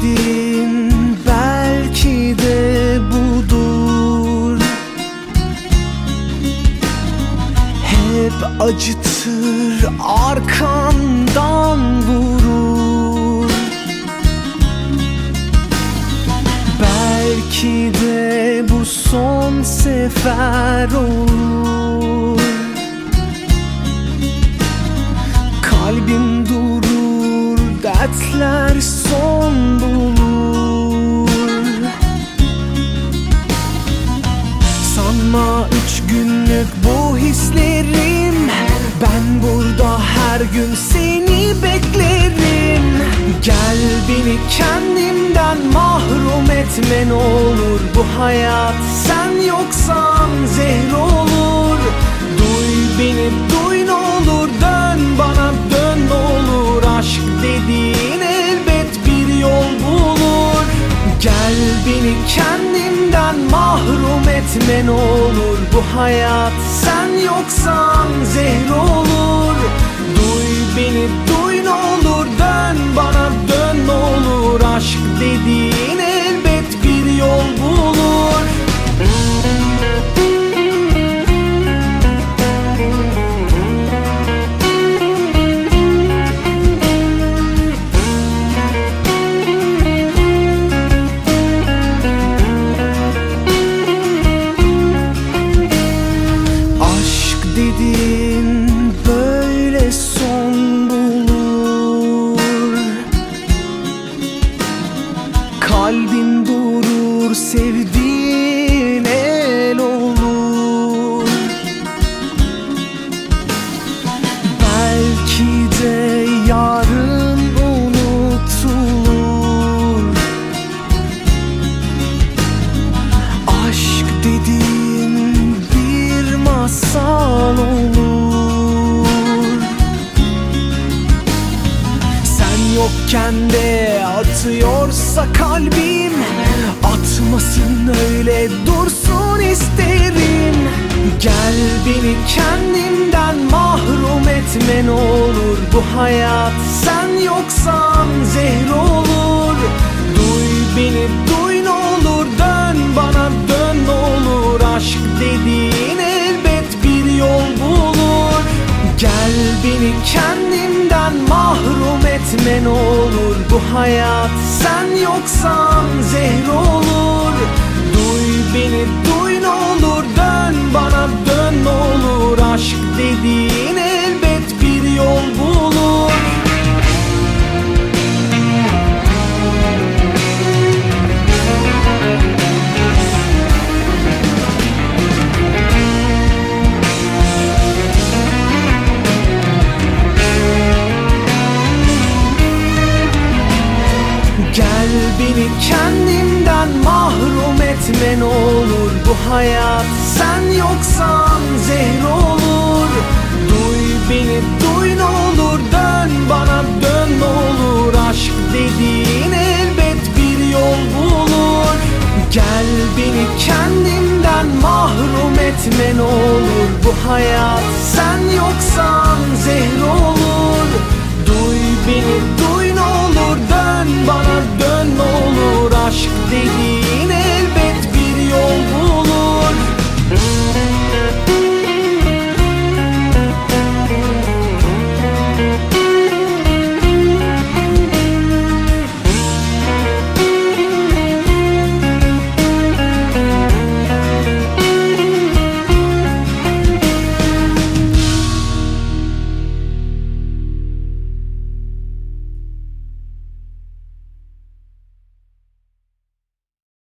istediğin belki de budur. Hep acıtır arkandan vurur. Belki de bu son sefer olur. Kalbim durur dertler son bulur. Üç günlük bu hislerim? Ben burada her gün seni beklerim. Gel beni kendimden mahrum etme ne olur. Bu hayat sen yoksan zehir olur. Duy beni duy ne olur. Dön bana dön ne olur. Aşk dediğin elbet bir yol bulur. Gel beni kendimden mahrum etme ne olur Bu hayat. Sen yoksan zehir Aşk kalbim. Atmasın öyle dursun isterim. Gel beni kendimden mahrum etme ne olur. Bu hayat sen yoksan zehir olur. Duy beni duy ne olur. Dön bana etme ne olur Bu hayat? Sen yoksan zehir olur. Duy beni duy Ölme ne olur bu hayat? Sen yoksan zehir olur. Duy beni duy ne olur. Dön bana dön ne olur. Aşk dediğin elbet bir yol bulur. Gel beni kendimden mahrum etme ne olur bu hayat.